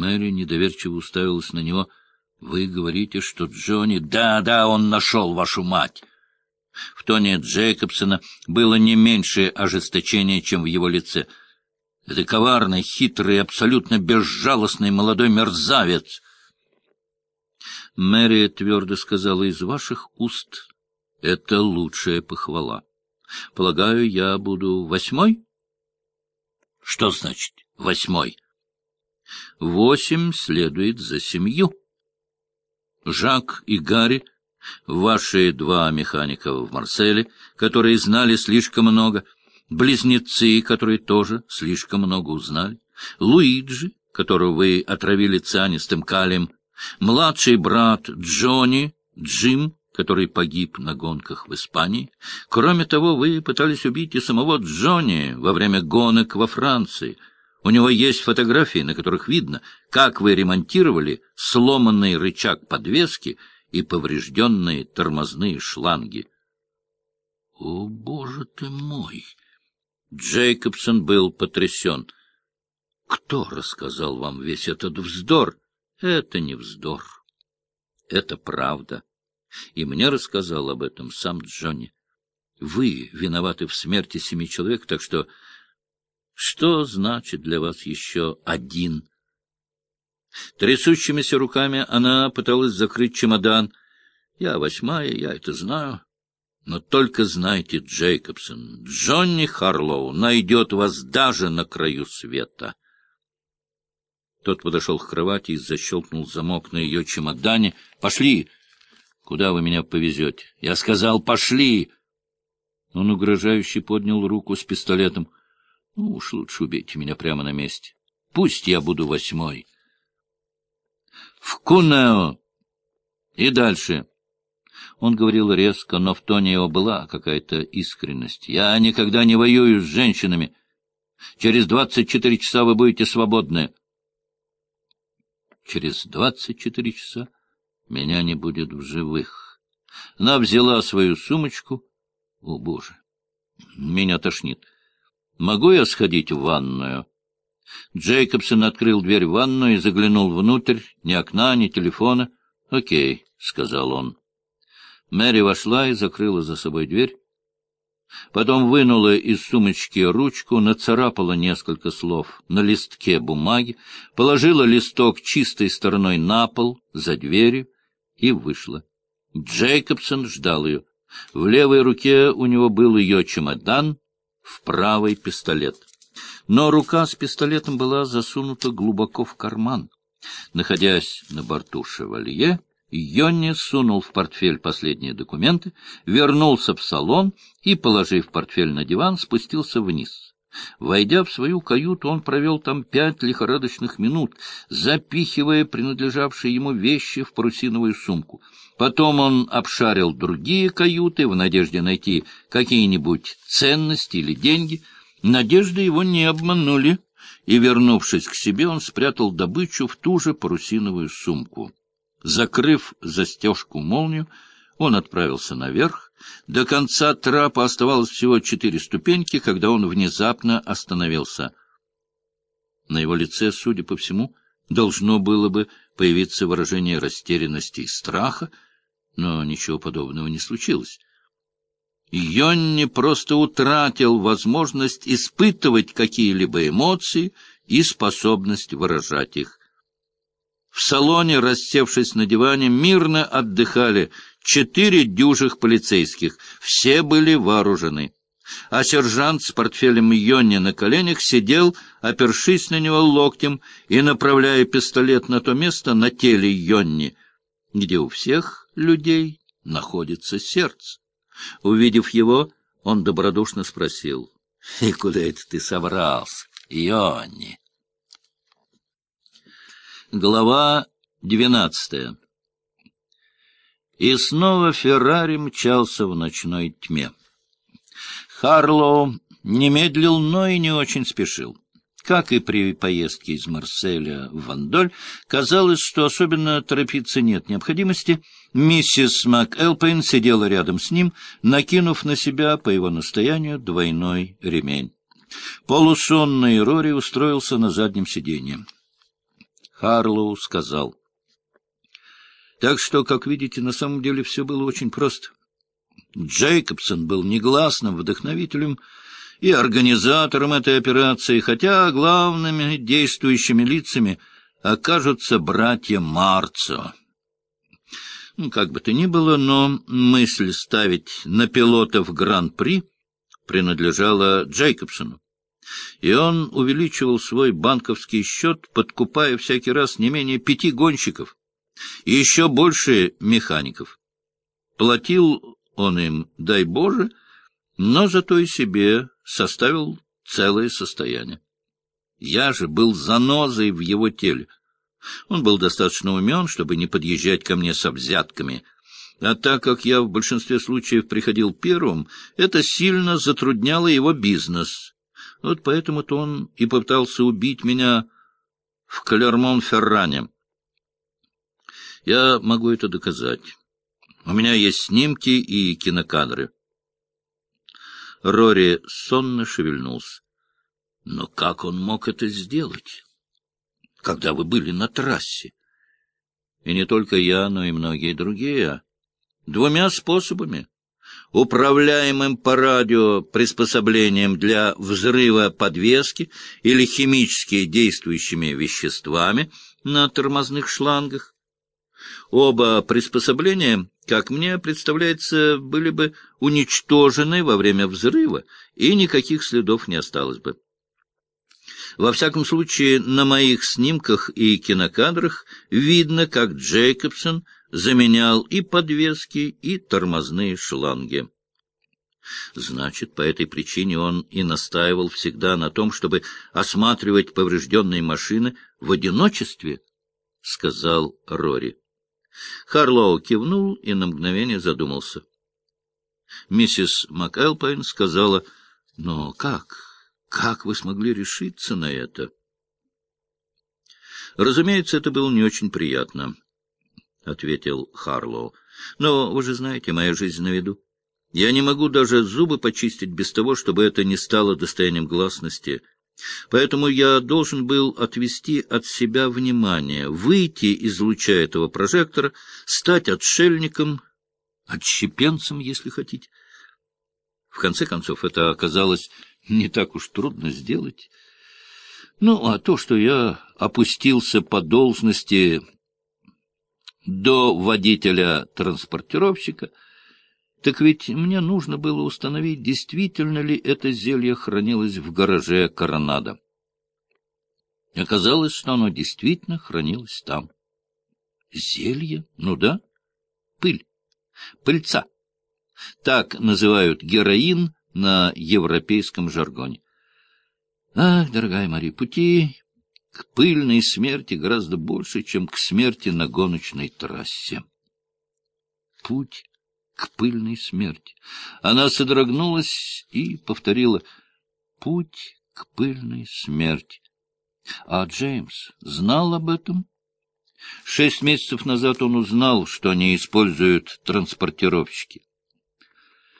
Мэри недоверчиво уставилась на него. — Вы говорите, что Джонни... Да, да, он нашел вашу мать! В тоне Джейкобсона было не меньшее ожесточение, чем в его лице. Это коварный, хитрый, абсолютно безжалостный молодой мерзавец. Мэри твердо сказала, из ваших уст это лучшая похвала. Полагаю, я буду восьмой? Что значит восьмой? Восемь следует за семью. Жак и Гарри, ваши два механика в Марселе, которые знали слишком много, близнецы, которые тоже слишком много узнали, Луиджи, которого вы отравили цианистым калием, младший брат Джонни, Джим, который погиб на гонках в Испании. Кроме того, вы пытались убить и самого Джонни во время гонок во Франции. У него есть фотографии, на которых видно, как вы ремонтировали сломанный рычаг подвески и поврежденные тормозные шланги. — О, боже ты мой! Джейкобсон был потрясен. — Кто рассказал вам весь этот вздор? — Это не вздор. Это правда. И мне рассказал об этом сам Джонни. Вы виноваты в смерти семи человек, так что... Что значит для вас еще один? Трясущимися руками она пыталась закрыть чемодан. Я восьмая, я это знаю. Но только знайте, Джейкобсон, Джонни Харлоу найдет вас даже на краю света. Тот подошел к кровати и защелкнул замок на ее чемодане. — Пошли! Куда вы меня повезете? Я сказал, пошли! Он угрожающе поднял руку с пистолетом. — уж лучше убейте меня прямо на месте. Пусть я буду восьмой. — В Кунео! И дальше. Он говорил резко, но в тоне его была какая-то искренность. — Я никогда не воюю с женщинами. Через двадцать четыре часа вы будете свободны. Через двадцать четыре часа меня не будет в живых. Она взяла свою сумочку. О, Боже! Меня тошнит. Могу я сходить в ванную? Джейкобсон открыл дверь в ванную и заглянул внутрь. Ни окна, ни телефона. — Окей, — сказал он. Мэри вошла и закрыла за собой дверь. Потом вынула из сумочки ручку, нацарапала несколько слов на листке бумаги, положила листок чистой стороной на пол, за дверью, и вышла. Джейкобсон ждал ее. В левой руке у него был ее чемодан, в правой — пистолет. Но рука с пистолетом была засунута глубоко в карман. Находясь на борту «Шевалье», Йонни сунул в портфель последние документы, вернулся в салон и, положив портфель на диван, спустился вниз. Войдя в свою каюту, он провел там пять лихорадочных минут, запихивая принадлежавшие ему вещи в парусиновую сумку. Потом он обшарил другие каюты в надежде найти какие-нибудь ценности или деньги. Надежды его не обманули, и, вернувшись к себе, он спрятал добычу в ту же парусиновую сумку. Закрыв застежку молнию, он отправился наверх. До конца трапа оставалось всего четыре ступеньки, когда он внезапно остановился. На его лице, судя по всему, должно было бы появиться выражение растерянности и страха, но ничего подобного не случилось. Йонни просто утратил возможность испытывать какие-либо эмоции и способность выражать их. В салоне, рассевшись на диване, мирно отдыхали четыре дюжих полицейских. Все были вооружены. А сержант с портфелем Йонни на коленях сидел, опершись на него локтем и направляя пистолет на то место на теле Йонни, где у всех людей находится сердце. Увидев его, он добродушно спросил, — И куда это ты собрался, Йонни? Глава двенадцатая И снова Феррари мчался в ночной тьме. Харлоу не медлил, но и не очень спешил. Как и при поездке из Марселя в Вандоль, казалось, что особенно торопиться нет необходимости. Миссис МакЭлпейн сидела рядом с ним, накинув на себя, по его настоянию, двойной ремень. Полусонный Рори устроился на заднем сиденье. Харлоу сказал. Так что, как видите, на самом деле все было очень просто. Джейкобсон был негласным вдохновителем и организатором этой операции, хотя главными действующими лицами окажутся братья Марцо. Ну, как бы то ни было, но мысль ставить на пилотов Гран-при принадлежала Джейкобсону. И он увеличивал свой банковский счет, подкупая всякий раз не менее пяти гонщиков и еще больше механиков. Платил он им, дай Боже, но зато и себе составил целое состояние. Я же был занозой в его теле. Он был достаточно умен, чтобы не подъезжать ко мне со взятками. А так как я в большинстве случаев приходил первым, это сильно затрудняло его бизнес. Вот поэтому-то он и пытался убить меня в Клермон-Ферране. Я могу это доказать. У меня есть снимки и кинокадры. Рори сонно шевельнулся. Но как он мог это сделать, когда вы были на трассе? И не только я, но и многие другие. Двумя способами. Управляемым по радио приспособлением для взрыва подвески или химически действующими веществами на тормозных шлангах. Оба приспособления как мне представляется, были бы уничтожены во время взрыва, и никаких следов не осталось бы. Во всяком случае, на моих снимках и кинокадрах видно, как Джейкобсон заменял и подвески, и тормозные шланги. Значит, по этой причине он и настаивал всегда на том, чтобы осматривать поврежденные машины в одиночестве, — сказал Рори. Харлоу кивнул и на мгновение задумался. Миссис МакЭлпайн сказала, — Но как? Как вы смогли решиться на это? — Разумеется, это было не очень приятно, — ответил Харлоу. — Но вы же знаете, моя жизнь на виду. Я не могу даже зубы почистить без того, чтобы это не стало достоянием гласности. Поэтому я должен был отвести от себя внимание, выйти из луча этого прожектора, стать отшельником, отщепенцем, если хотите. В конце концов, это оказалось не так уж трудно сделать. Ну, а то, что я опустился по должности до водителя-транспортировщика — так ведь мне нужно было установить, действительно ли это зелье хранилось в гараже Коронада. Оказалось, что оно действительно хранилось там. Зелье? Ну да. Пыль. Пыльца. Так называют героин на европейском жаргоне. Ах, дорогая Мария, пути к пыльной смерти гораздо больше, чем к смерти на гоночной трассе. Путь к пыльной смерти. Она содрогнулась и повторила «Путь к пыльной смерти». А Джеймс знал об этом? Шесть месяцев назад он узнал, что они используют транспортировщики.